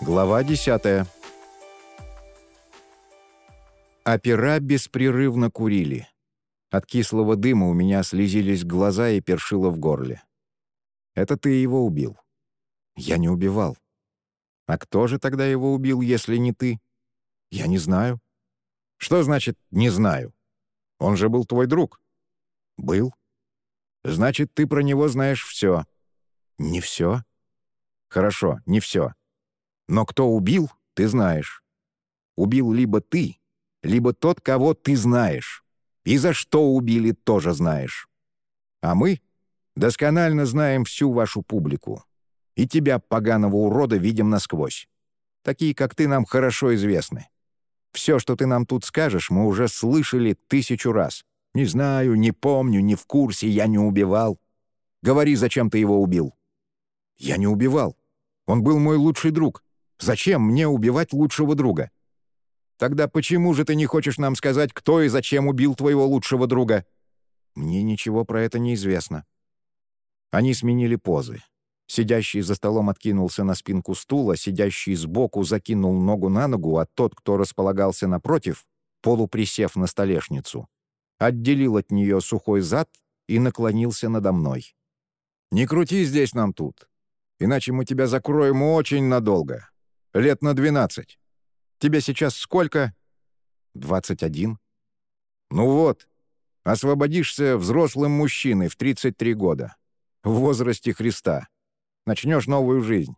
Глава 10. Опера беспрерывно курили. От кислого дыма у меня слезились глаза и першило в горле. «Это ты его убил». «Я не убивал». «А кто же тогда его убил, если не ты?» «Я не знаю». «Что значит «не знаю»? Он же был твой друг». «Был». «Значит, ты про него знаешь все». «Не все». «Хорошо, не все. Но кто убил, ты знаешь. Убил либо ты, либо тот, кого ты знаешь. И за что убили, тоже знаешь. А мы досконально знаем всю вашу публику. И тебя, поганого урода, видим насквозь. Такие, как ты, нам хорошо известны. Все, что ты нам тут скажешь, мы уже слышали тысячу раз. Не знаю, не помню, не в курсе, я не убивал. Говори, зачем ты его убил. Я не убивал. Он был мой лучший друг. Зачем мне убивать лучшего друга? Тогда почему же ты не хочешь нам сказать, кто и зачем убил твоего лучшего друга? Мне ничего про это не известно. Они сменили позы. Сидящий за столом откинулся на спинку стула, сидящий сбоку закинул ногу на ногу, а тот, кто располагался напротив, полуприсев на столешницу, отделил от нее сухой зад и наклонился надо мной. «Не крути здесь нам тут, иначе мы тебя закроем очень надолго. Лет на двенадцать. Тебе сейчас сколько?» «Двадцать один». «Ну вот, освободишься взрослым мужчиной в 33 года, в возрасте Христа. Начнешь новую жизнь.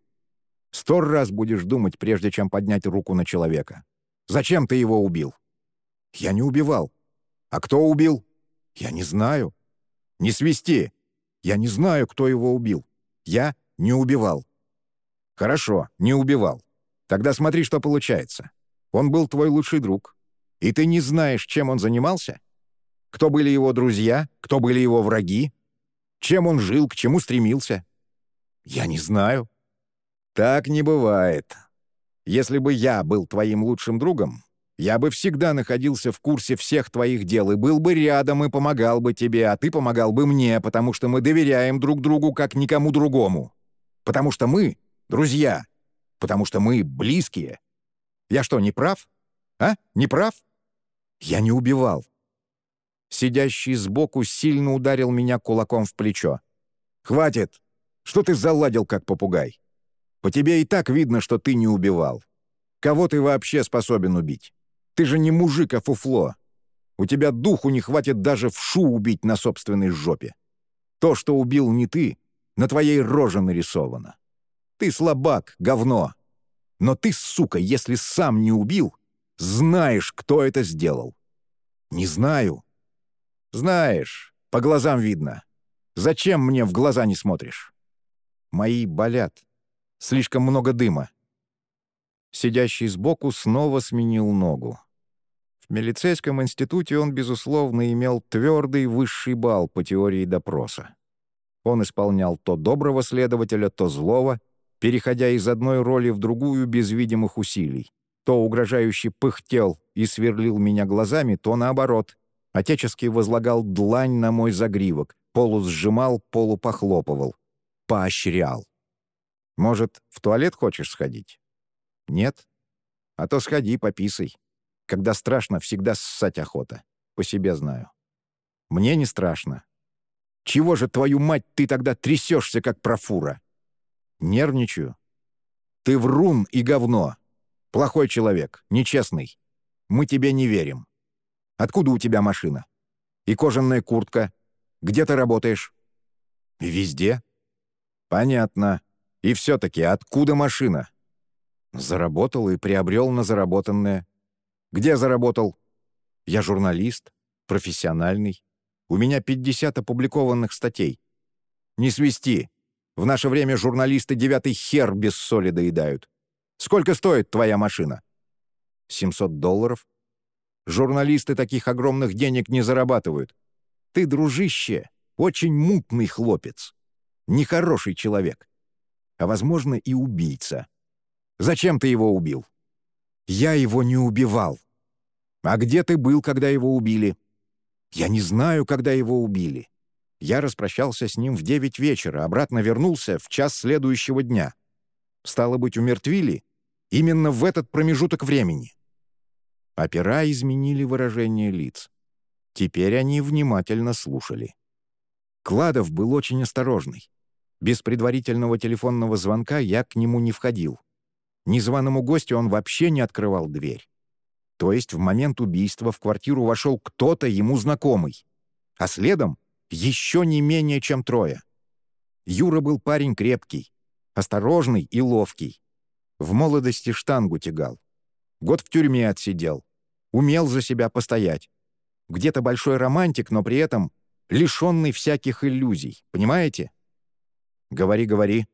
Сто раз будешь думать, прежде чем поднять руку на человека. Зачем ты его убил?» «Я не убивал». «А кто убил?» «Я не знаю». «Не свисти. Я не знаю, кто его убил. Я не убивал». «Хорошо, не убивал. Тогда смотри, что получается. Он был твой лучший друг. И ты не знаешь, чем он занимался? Кто были его друзья? Кто были его враги? Чем он жил, к чему стремился? Я не знаю. Так не бывает. Если бы я был твоим лучшим другом, я бы всегда находился в курсе всех твоих дел и был бы рядом и помогал бы тебе, а ты помогал бы мне, потому что мы доверяем друг другу как никому другому. Потому что мы — друзья, потому что мы близкие. Я что, не прав? А? Не прав? Я не убивал. Сидящий сбоку сильно ударил меня кулаком в плечо. «Хватит! Что ты заладил, как попугай? По тебе и так видно, что ты не убивал. Кого ты вообще способен убить? Ты же не мужик, а фуфло. У тебя духу не хватит даже в шу убить на собственной жопе. То, что убил не ты, на твоей роже нарисовано. Ты слабак, говно. Но ты, сука, если сам не убил, знаешь, кто это сделал. Не знаю. Знаешь, по глазам видно. Зачем мне в глаза не смотришь? Мои болят. Слишком много дыма. Сидящий сбоку снова сменил ногу. В милицейском институте он, безусловно, имел твердый высший балл по теории допроса. Он исполнял то доброго следователя, то злого, переходя из одной роли в другую без видимых усилий. То угрожающе пыхтел и сверлил меня глазами, то наоборот. Отечески возлагал длань на мой загривок, полусжимал, полупохлопывал. Поощрял. «Может, в туалет хочешь сходить?» «Нет? А то сходи, пописай. Когда страшно, всегда ссать охота. По себе знаю. Мне не страшно. Чего же, твою мать, ты тогда трясешься, как профура?» Нервничаю. Ты врун и говно. Плохой человек, нечестный. Мы тебе не верим. Откуда у тебя машина? И кожаная куртка? Где ты работаешь? Везде. Понятно. И все-таки откуда машина? Заработал и приобрел на заработанное. Где заработал? Я журналист, профессиональный. У меня 50 опубликованных статей. Не свисти. В наше время журналисты девятый хер без соли доедают. Сколько стоит твоя машина?» «700 долларов». «Журналисты таких огромных денег не зарабатывают. Ты, дружище, очень мутный хлопец. Нехороший человек. А, возможно, и убийца. Зачем ты его убил?» «Я его не убивал». «А где ты был, когда его убили?» «Я не знаю, когда его убили. Я распрощался с ним в девять вечера, обратно вернулся в час следующего дня. Стало быть, умертвили? Именно в этот промежуток времени. Опера изменили выражение лиц. Теперь они внимательно слушали. Кладов был очень осторожный. Без предварительного телефонного звонка я к нему не входил. Незваному гостю он вообще не открывал дверь. То есть в момент убийства в квартиру вошел кто-то ему знакомый, а следом еще не менее чем трое. Юра был парень крепкий, осторожный и ловкий. В молодости штангу тягал. Год в тюрьме отсидел. Умел за себя постоять. Где-то большой романтик, но при этом лишенный всяких иллюзий. Понимаете? Говори, говори.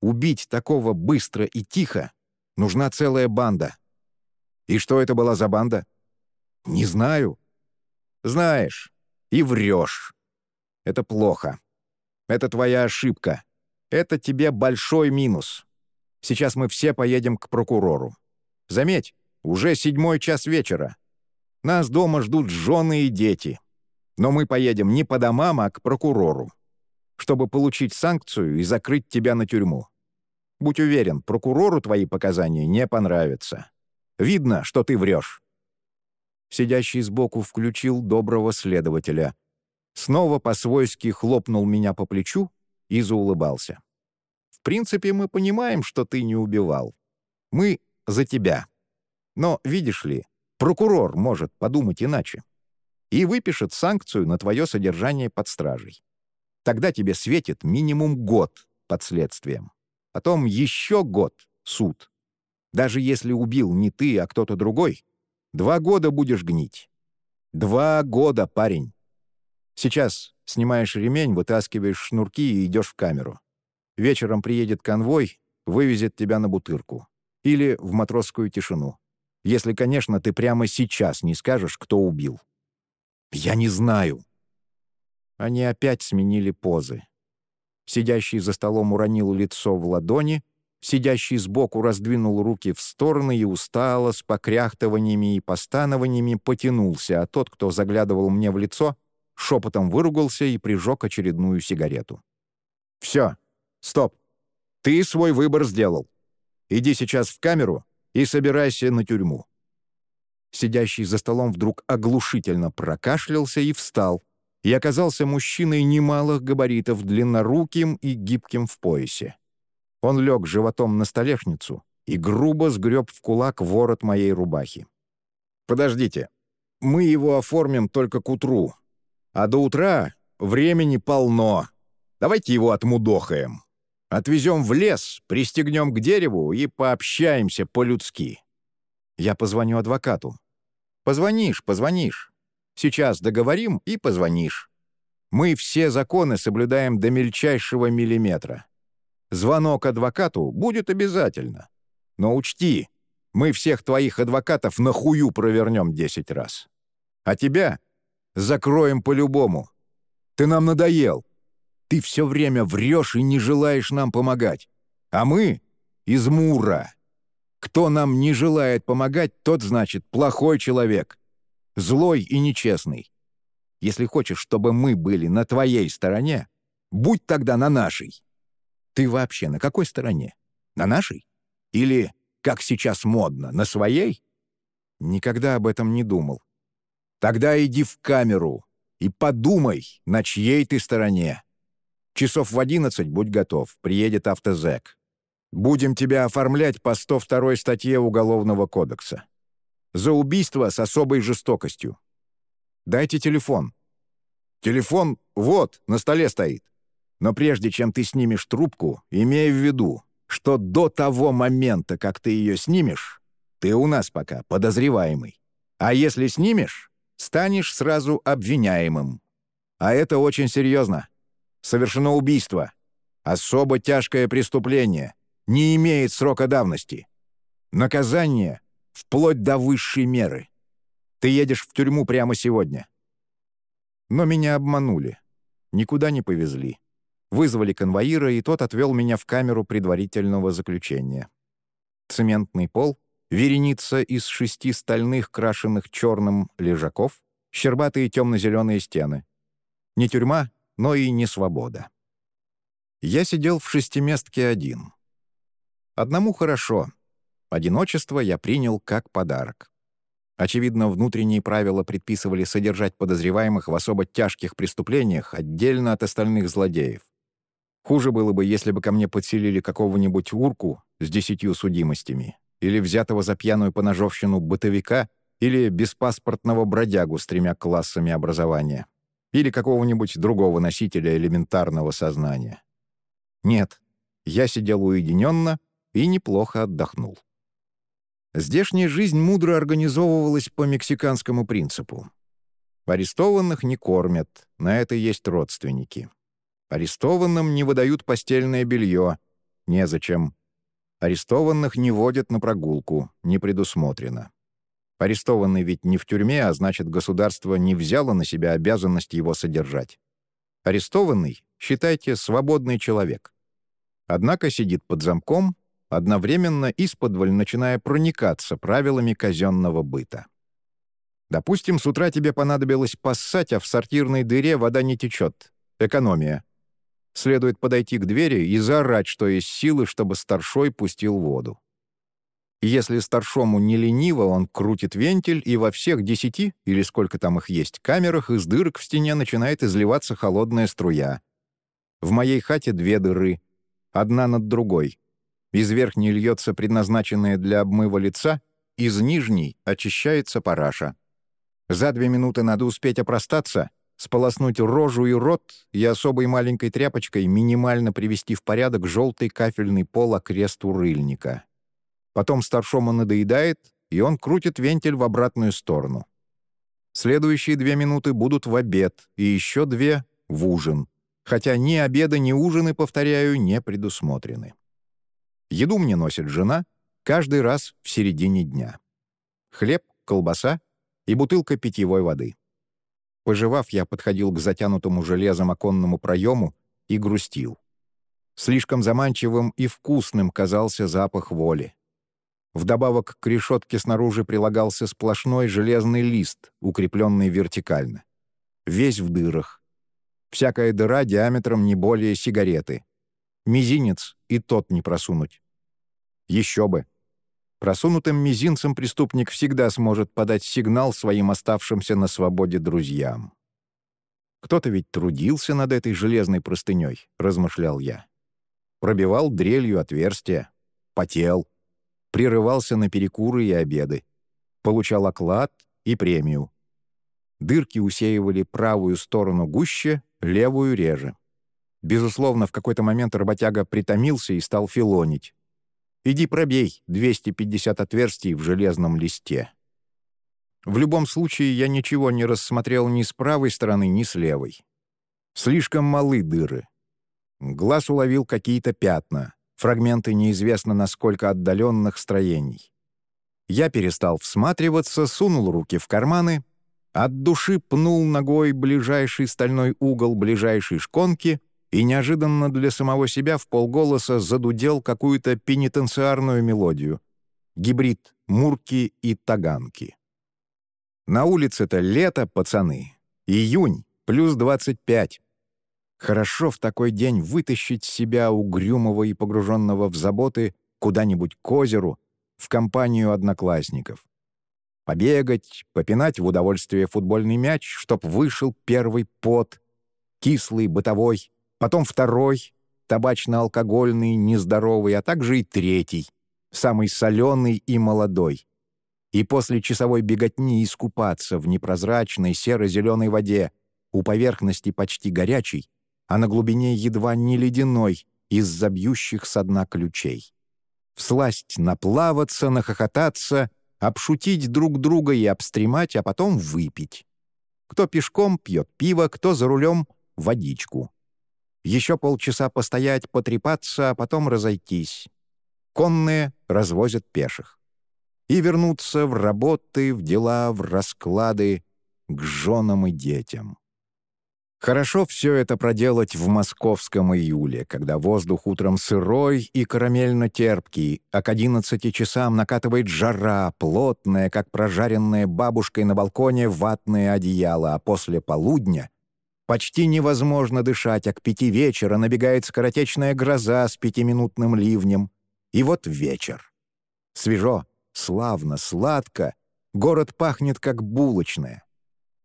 Убить такого быстро и тихо нужна целая банда. И что это была за банда? Не знаю. Знаешь, и врешь. Это плохо. Это твоя ошибка. Это тебе большой минус. Сейчас мы все поедем к прокурору. Заметь, уже седьмой час вечера. Нас дома ждут жены и дети. Но мы поедем не по домам, а к прокурору, чтобы получить санкцию и закрыть тебя на тюрьму. Будь уверен, прокурору твои показания не понравятся. Видно, что ты врешь». Сидящий сбоку включил доброго следователя. Снова по-свойски хлопнул меня по плечу и заулыбался. «В принципе, мы понимаем, что ты не убивал. Мы за тебя. Но, видишь ли, прокурор может подумать иначе и выпишет санкцию на твое содержание под стражей. Тогда тебе светит минимум год под следствием. Потом еще год — суд. Даже если убил не ты, а кто-то другой, два года будешь гнить. Два года, парень. Сейчас снимаешь ремень, вытаскиваешь шнурки и идешь в камеру. Вечером приедет конвой, вывезет тебя на бутырку. Или в матросскую тишину. Если, конечно, ты прямо сейчас не скажешь, кто убил. Я не знаю. Они опять сменили позы. Сидящий за столом уронил лицо в ладони, сидящий сбоку раздвинул руки в стороны и устало, с покряхтываниями и постанованиями потянулся, а тот, кто заглядывал мне в лицо, шепотом выругался и прижег очередную сигарету. «Все, стоп. Ты свой выбор сделал. Иди сейчас в камеру и собирайся на тюрьму». Сидящий за столом вдруг оглушительно прокашлялся и встал, и оказался мужчиной немалых габаритов, длинноруким и гибким в поясе. Он лег животом на столешницу и грубо сгреб в кулак ворот моей рубахи. «Подождите, мы его оформим только к утру, а до утра времени полно. Давайте его отмудохаем. Отвезем в лес, пристегнем к дереву и пообщаемся по-людски. Я позвоню адвокату. Позвонишь, позвонишь. Сейчас договорим и позвонишь. Мы все законы соблюдаем до мельчайшего миллиметра. Звонок адвокату будет обязательно. Но учти, мы всех твоих адвокатов на хую провернем 10 раз. А тебя закроем по-любому. Ты нам надоел. Ты все время врешь и не желаешь нам помогать. А мы из Мура. Кто нам не желает помогать, тот, значит, плохой человек злой и нечестный. Если хочешь, чтобы мы были на твоей стороне, будь тогда на нашей. Ты вообще на какой стороне? На нашей? Или, как сейчас модно, на своей? Никогда об этом не думал. Тогда иди в камеру и подумай, на чьей ты стороне. Часов в одиннадцать будь готов, приедет автозэк. Будем тебя оформлять по 102 статье Уголовного кодекса. За убийство с особой жестокостью. Дайте телефон. Телефон вот, на столе стоит. Но прежде чем ты снимешь трубку, имей в виду, что до того момента, как ты ее снимешь, ты у нас пока подозреваемый. А если снимешь, станешь сразу обвиняемым. А это очень серьезно. Совершено убийство. Особо тяжкое преступление. Не имеет срока давности. Наказание вплоть до высшей меры. Ты едешь в тюрьму прямо сегодня». Но меня обманули. Никуда не повезли. Вызвали конвоира, и тот отвел меня в камеру предварительного заключения. Цементный пол, вереница из шести стальных, крашенных черным лежаков, щербатые темно-зеленые стены. Не тюрьма, но и не свобода. Я сидел в шестиместке один. Одному хорошо — Одиночество я принял как подарок. Очевидно, внутренние правила предписывали содержать подозреваемых в особо тяжких преступлениях отдельно от остальных злодеев. Хуже было бы, если бы ко мне подселили какого-нибудь урку с десятью судимостями, или взятого за пьяную поножовщину бытовика, или беспаспортного бродягу с тремя классами образования, или какого-нибудь другого носителя элементарного сознания. Нет, я сидел уединенно и неплохо отдохнул. Здешняя жизнь мудро организовывалась по мексиканскому принципу. Арестованных не кормят, на это есть родственники. Арестованным не выдают постельное белье, незачем. Арестованных не водят на прогулку, не предусмотрено. Арестованный ведь не в тюрьме, а значит, государство не взяло на себя обязанность его содержать. Арестованный, считайте, свободный человек. Однако сидит под замком, одновременно исподволь начиная проникаться правилами казенного быта. Допустим, с утра тебе понадобилось поссать, а в сортирной дыре вода не течет. Экономия. Следует подойти к двери и заорать, что есть силы, чтобы старшой пустил воду. Если старшому не лениво, он крутит вентиль, и во всех десяти, или сколько там их есть, камерах из дырок в стене начинает изливаться холодная струя. В моей хате две дыры, одна над другой. Из верхней льется предназначенная для обмыва лица, из нижней очищается параша. За две минуты надо успеть опростаться, сполоснуть рожу и рот и особой маленькой тряпочкой минимально привести в порядок желтый кафельный пол окрест урыльника. Потом старшому надоедает, и он крутит вентиль в обратную сторону. Следующие две минуты будут в обед, и еще две — в ужин. Хотя ни обеда, ни ужины, повторяю, не предусмотрены. Еду мне носит жена каждый раз в середине дня. Хлеб, колбаса и бутылка питьевой воды. Пожевав, я подходил к затянутому железом оконному проему и грустил. Слишком заманчивым и вкусным казался запах воли. Вдобавок к решетке снаружи прилагался сплошной железный лист, укрепленный вертикально. Весь в дырах. Всякая дыра диаметром не более сигареты. Мизинец и тот не просунуть. Еще бы. Просунутым мизинцем преступник всегда сможет подать сигнал своим оставшимся на свободе друзьям. «Кто-то ведь трудился над этой железной простыней», — размышлял я. Пробивал дрелью отверстия, потел, прерывался на перекуры и обеды, получал оклад и премию. Дырки усеивали правую сторону гуще, левую реже. Безусловно, в какой-то момент работяга притомился и стал филонить. Иди пробей 250 отверстий в железном листе. В любом случае, я ничего не рассмотрел ни с правой стороны, ни с левой. Слишком малы дыры. Глаз уловил какие-то пятна, фрагменты неизвестно насколько отдаленных строений. Я перестал всматриваться, сунул руки в карманы, от души пнул ногой ближайший стальной угол ближайшей шконки — и неожиданно для самого себя в полголоса задудел какую-то пенитенциарную мелодию. Гибрид мурки и таганки. На улице-то лето, пацаны. Июнь, плюс 25. Хорошо в такой день вытащить себя угрюмого и погруженного в заботы куда-нибудь к озеру, в компанию одноклассников. Побегать, попинать в удовольствие футбольный мяч, чтоб вышел первый пот, кислый, бытовой, потом второй, табачно-алкогольный, нездоровый, а также и третий, самый соленый и молодой. И после часовой беготни искупаться в непрозрачной серо-зеленой воде, у поверхности почти горячей, а на глубине едва не ледяной, из забьющих со дна ключей. Всласть наплаваться, нахохотаться, обшутить друг друга и обстремать, а потом выпить. Кто пешком пьет пиво, кто за рулем — водичку. Еще полчаса постоять, потрепаться, а потом разойтись. Конные развозят пеших. И вернуться в работы, в дела, в расклады, к женам и детям. Хорошо все это проделать в московском июле, когда воздух утром сырой и карамельно-терпкий, а к одиннадцати часам накатывает жара, плотная, как прожаренная бабушкой на балконе ватное одеяло, а после полудня Почти невозможно дышать, а к пяти вечера набегает скоротечная гроза с пятиминутным ливнем. И вот вечер. Свежо, славно, сладко. Город пахнет, как булочная.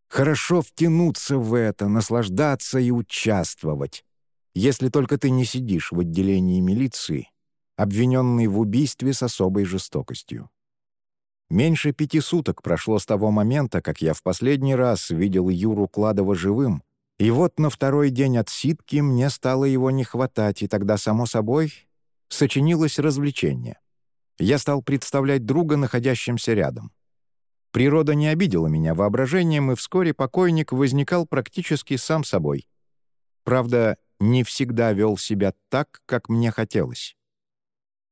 Хорошо втянуться в это, наслаждаться и участвовать. Если только ты не сидишь в отделении милиции, обвиненный в убийстве с особой жестокостью. Меньше пяти суток прошло с того момента, как я в последний раз видел Юру Кладова живым, и вот на второй день отсидки мне стало его не хватать, и тогда, само собой, сочинилось развлечение. Я стал представлять друга, находящимся рядом. Природа не обидела меня воображением, и вскоре покойник возникал практически сам собой. Правда, не всегда вел себя так, как мне хотелось.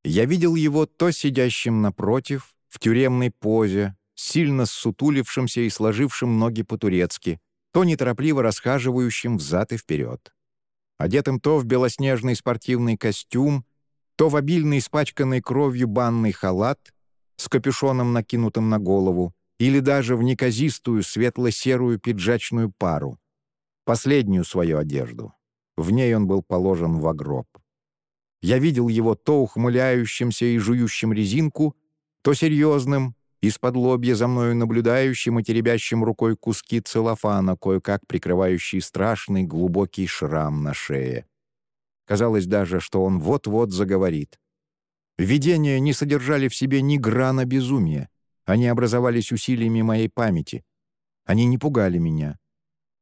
Я видел его то сидящим напротив, в тюремной позе, сильно ссутулившимся и сложившим ноги по-турецки, то неторопливо расхаживающим взад и вперед. Одетым то в белоснежный спортивный костюм, то в обильно испачканный кровью банный халат с капюшоном, накинутым на голову, или даже в неказистую светло-серую пиджачную пару, последнюю свою одежду. В ней он был положен в гроб. Я видел его то ухмыляющимся и жующим резинку, то серьезным, из-под лобья за мною наблюдающим и теребящим рукой куски целлофана, кое-как прикрывающий страшный глубокий шрам на шее. Казалось даже, что он вот-вот заговорит. Видения не содержали в себе ни грана безумия. Они образовались усилиями моей памяти. Они не пугали меня.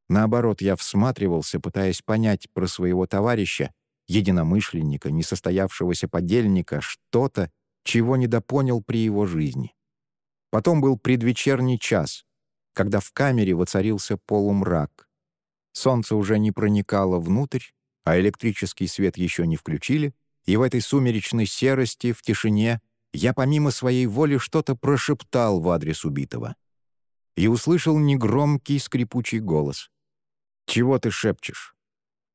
Наоборот, я всматривался, пытаясь понять про своего товарища, единомышленника, несостоявшегося подельника, что-то, чего недопонял при его жизни. Потом был предвечерний час, когда в камере воцарился полумрак. Солнце уже не проникало внутрь, а электрический свет еще не включили, и в этой сумеречной серости, в тишине, я помимо своей воли что-то прошептал в адрес убитого. И услышал негромкий скрипучий голос. «Чего ты шепчешь?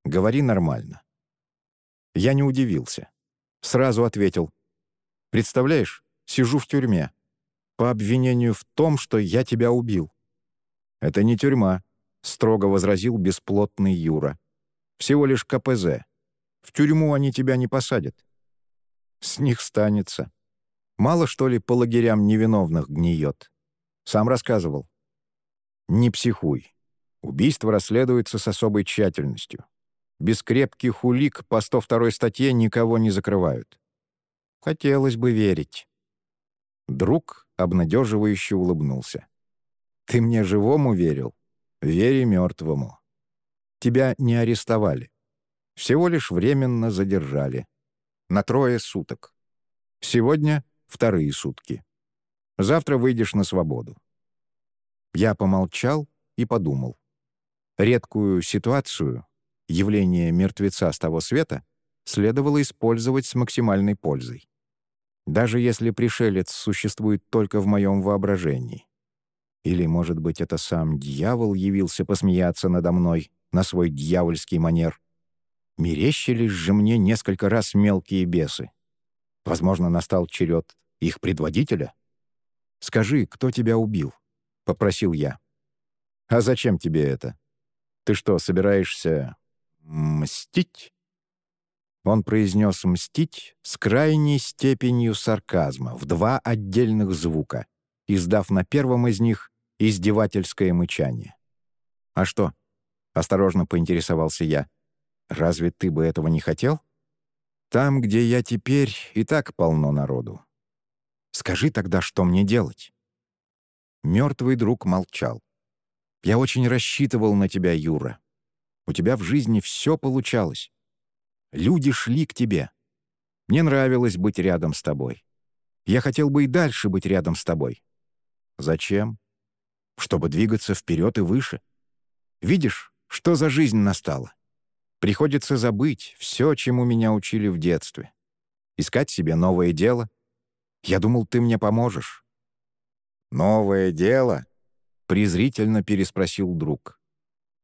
Говори нормально». Я не удивился. Сразу ответил. «Представляешь, сижу в тюрьме. По обвинению в том, что я тебя убил». «Это не тюрьма», — строго возразил бесплотный Юра. «Всего лишь КПЗ. В тюрьму они тебя не посадят». «С них станется. Мало, что ли, по лагерям невиновных гниет?» Сам рассказывал. «Не психуй. Убийство расследуется с особой тщательностью. Без крепких улик по 102 статье никого не закрывают. Хотелось бы верить. Друг обнадеживающе улыбнулся. «Ты мне живому верил? Вери мертвому. Тебя не арестовали. Всего лишь временно задержали. На трое суток. Сегодня вторые сутки. Завтра выйдешь на свободу». Я помолчал и подумал. Редкую ситуацию явление мертвеца с того света следовало использовать с максимальной пользой. Даже если пришелец существует только в моем воображении. Или, может быть, это сам дьявол явился посмеяться надо мной на свой дьявольский манер. Мерещились же мне несколько раз мелкие бесы. Возможно, настал черед их предводителя? «Скажи, кто тебя убил?» — попросил я. «А зачем тебе это? Ты что, собираешься «Мстить?» Он произнес «мстить» с крайней степенью сарказма, в два отдельных звука, издав на первом из них издевательское мычание. «А что?» — осторожно поинтересовался я. «Разве ты бы этого не хотел?» «Там, где я теперь, и так полно народу. Скажи тогда, что мне делать?» Мертвый друг молчал. «Я очень рассчитывал на тебя, Юра. У тебя в жизни все получалось. Люди шли к тебе. Мне нравилось быть рядом с тобой. Я хотел бы и дальше быть рядом с тобой. Зачем? Чтобы двигаться вперед и выше. Видишь, что за жизнь настала? Приходится забыть все, чему меня учили в детстве. Искать себе новое дело. Я думал, ты мне поможешь. «Новое дело?» — презрительно переспросил друг.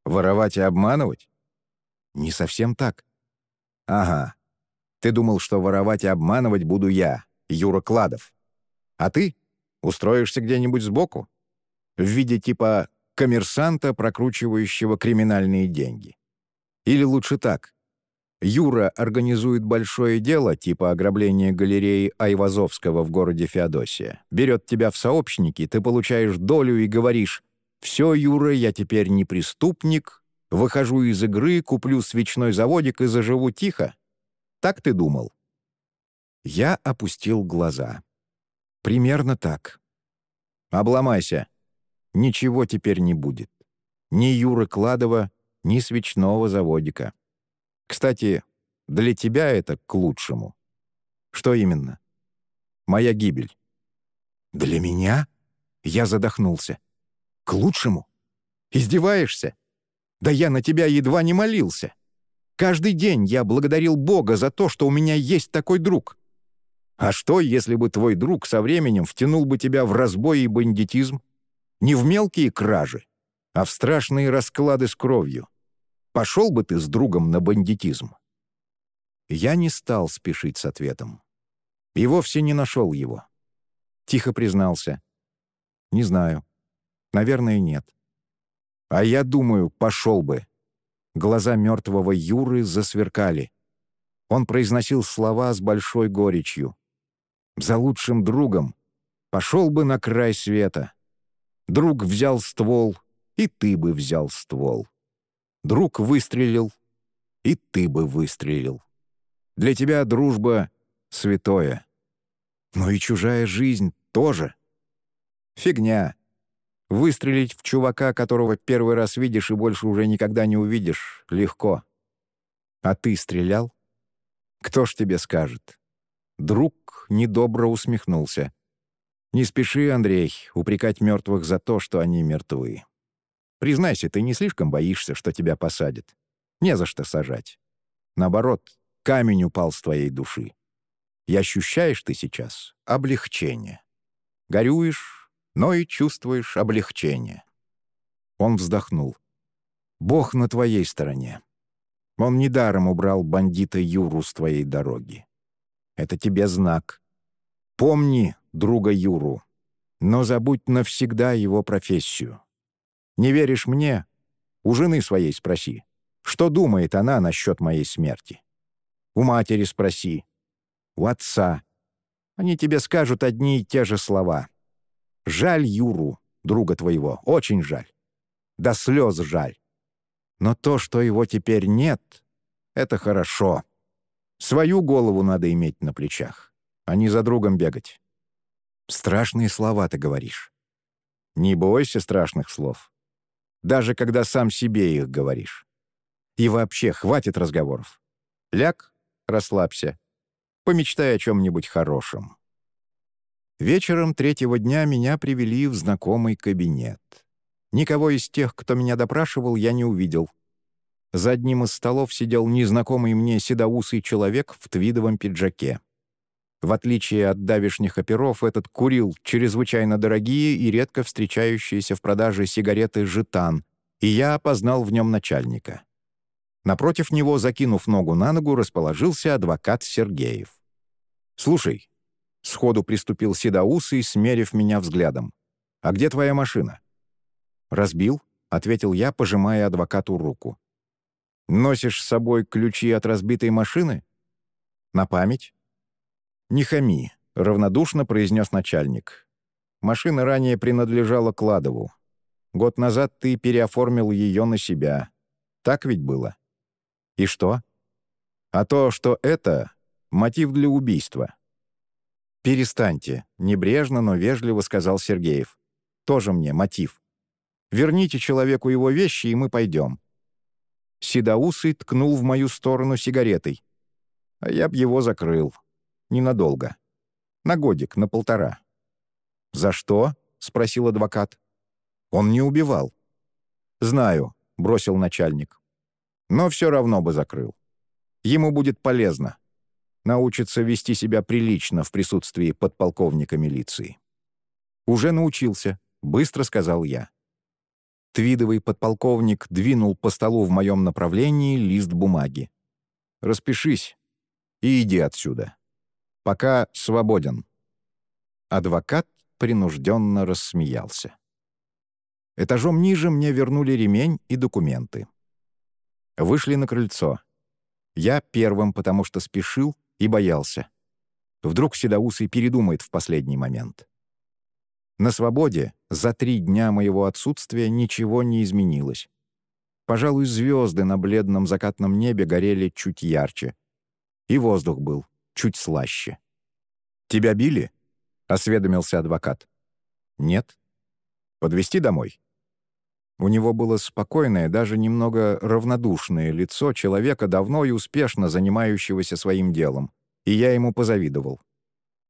Воровать и обманывать? Не совсем так. Ага. Ты думал, что воровать и обманывать буду я, Юра Кладов. А ты устроишься где-нибудь сбоку? В виде типа коммерсанта, прокручивающего криминальные деньги. Или лучше так. Юра организует большое дело, типа ограбления галереи Айвазовского в городе Феодосия. Берет тебя в сообщники, ты получаешь долю и говоришь «Все, Юра, я теперь не преступник, выхожу из игры, куплю свечной заводик и заживу тихо». Так ты думал?» Я опустил глаза. «Примерно так. Обломайся. Ничего теперь не будет. Ни Юры Кладова, ни свечного заводика. Кстати, для тебя это к лучшему. Что именно? Моя гибель. Для меня? Я задохнулся. К лучшему? Издеваешься? Да я на тебя едва не молился. Каждый день я благодарил Бога за то, что у меня есть такой друг. А что, если бы твой друг со временем втянул бы тебя в разбой и бандитизм? Не в мелкие кражи, а в страшные расклады с кровью. Пошел бы ты с другом на бандитизм?» Я не стал спешить с ответом. И вовсе не нашел его. Тихо признался. «Не знаю. Наверное, нет. А я думаю, пошел бы». Глаза мертвого Юры засверкали. Он произносил слова с большой горечью. «За лучшим другом пошел бы на край света. Друг взял ствол, и ты бы взял ствол. Друг выстрелил, и ты бы выстрелил. Для тебя дружба — святое. Но и чужая жизнь тоже. Фигня. Выстрелить в чувака, которого первый раз видишь и больше уже никогда не увидишь, легко. А ты стрелял? Кто ж тебе скажет? Друг недобро усмехнулся. «Не спеши, Андрей, упрекать мертвых за то, что они мертвы. Признайся, ты не слишком боишься, что тебя посадят. Не за что сажать. Наоборот, камень упал с твоей души. И ощущаешь ты сейчас облегчение. Горюешь, но и чувствуешь облегчение. Он вздохнул. «Бог на твоей стороне. Он недаром убрал бандита Юру с твоей дороги. Это тебе знак. Помни друга Юру, но забудь навсегда его профессию. Не веришь мне? У жены своей спроси. Что думает она насчет моей смерти? У матери спроси. У отца. Они тебе скажут одни и те же слова. Жаль Юру, друга твоего, очень жаль. До слез жаль. Но то, что его теперь нет, это хорошо. Свою голову надо иметь на плечах, а не за другом бегать. Страшные слова ты говоришь. Не бойся страшных слов даже когда сам себе их говоришь. И вообще, хватит разговоров. Ляг, расслабься, помечтай о чем-нибудь хорошем. Вечером третьего дня меня привели в знакомый кабинет. Никого из тех, кто меня допрашивал, я не увидел. За одним из столов сидел незнакомый мне седоусый человек в твидовом пиджаке. В отличие от давишних оперов, этот курил чрезвычайно дорогие и редко встречающиеся в продаже сигареты «Житан», и я опознал в нем начальника. Напротив него, закинув ногу на ногу, расположился адвокат Сергеев. «Слушай», — сходу приступил Седоусый, смерив меня взглядом, «а где твоя машина?» «Разбил», — ответил я, пожимая адвокату руку. «Носишь с собой ключи от разбитой машины?» «На память?» «Не хами», — равнодушно произнес начальник. «Машина ранее принадлежала Кладову. Год назад ты переоформил ее на себя. Так ведь было?» «И что?» «А то, что это — мотив для убийства». «Перестаньте», — небрежно, но вежливо сказал Сергеев. «Тоже мне мотив. Верните человеку его вещи, и мы пойдем». Седоусый ткнул в мою сторону сигаретой. А я б его закрыл. Ненадолго. На годик, на полтора». «За что?» — спросил адвокат. «Он не убивал». «Знаю», — бросил начальник. «Но все равно бы закрыл. Ему будет полезно. Научится вести себя прилично в присутствии подполковника милиции». «Уже научился», — быстро сказал я. Твидовый подполковник двинул по столу в моем направлении лист бумаги. «Распишись и иди отсюда». Пока свободен». Адвокат принужденно рассмеялся. Этажом ниже мне вернули ремень и документы. Вышли на крыльцо. Я первым, потому что спешил и боялся. Вдруг Седоусый передумает в последний момент. На свободе за три дня моего отсутствия ничего не изменилось. Пожалуй, звезды на бледном закатном небе горели чуть ярче. И воздух был чуть слаще. «Тебя били?» — осведомился адвокат. «Нет». Подвести домой?» У него было спокойное, даже немного равнодушное лицо человека, давно и успешно занимающегося своим делом, и я ему позавидовал.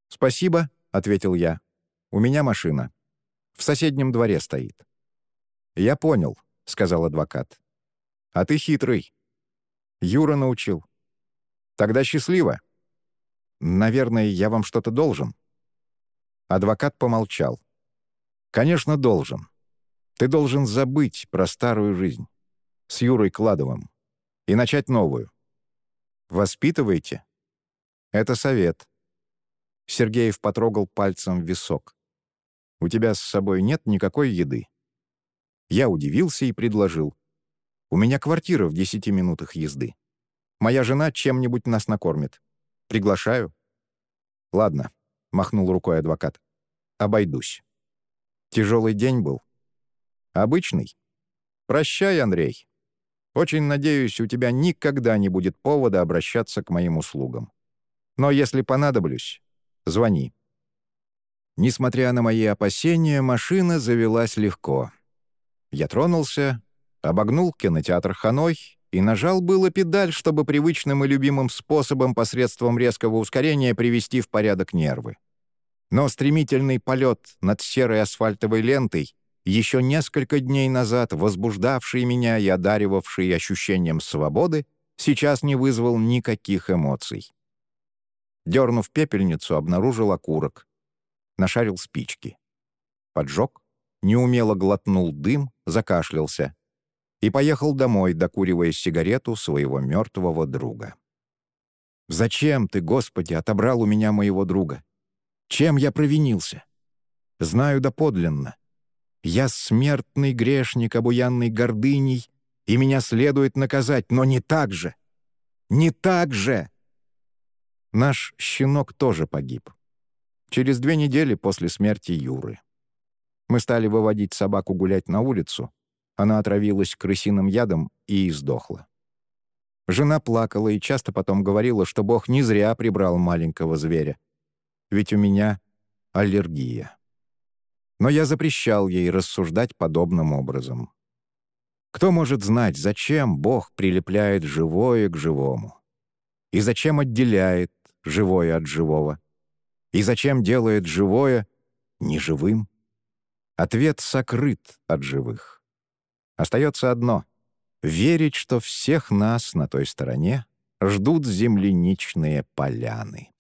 «Спасибо», — ответил я. «У меня машина. В соседнем дворе стоит». «Я понял», — сказал адвокат. «А ты хитрый». Юра научил. «Тогда счастливо». «Наверное, я вам что-то должен». Адвокат помолчал. «Конечно, должен. Ты должен забыть про старую жизнь с Юрой Кладовым и начать новую. Воспитывайте. Это совет. Сергеев потрогал пальцем висок. «У тебя с собой нет никакой еды?» Я удивился и предложил. «У меня квартира в десяти минутах езды. Моя жена чем-нибудь нас накормит. Приглашаю». «Ладно», — махнул рукой адвокат. «Обойдусь». Тяжелый день был. Обычный. Прощай, Андрей. Очень надеюсь, у тебя никогда не будет повода обращаться к моим услугам. Но если понадоблюсь, Звони». Несмотря на мои опасения, машина завелась легко. Я тронулся, обогнул кинотеатр «Ханой» и нажал было педаль, чтобы привычным и любимым способом посредством резкого ускорения привести в порядок нервы. Но стремительный полет над серой асфальтовой лентой, еще несколько дней назад возбуждавший меня и одаривавший ощущением свободы, сейчас не вызвал никаких эмоций. Дернув пепельницу, обнаружил окурок. Нашарил спички. Поджег, неумело глотнул дым, закашлялся. И поехал домой, докуривая сигарету своего мертвого друга. «Зачем ты, Господи, отобрал у меня моего друга? Чем я провинился? Знаю доподлинно. Я смертный грешник, обуянный гордыней, и меня следует наказать, но не так же. Не так же!» Наш щенок тоже погиб. Через две недели после смерти Юры. Мы стали выводить собаку гулять на улицу. Она отравилась крысиным ядом и издохла. Жена плакала и часто потом говорила, что Бог не зря прибрал маленького зверя. Ведь у меня аллергия. Но я запрещал ей рассуждать подобным образом. Кто может знать, зачем Бог прилепляет живое к живому? И зачем отделяет живое от живого? И зачем делает живое неживым? Ответ сокрыт от живых. Остается одно — верить, что всех нас на той стороне ждут земляничные поляны.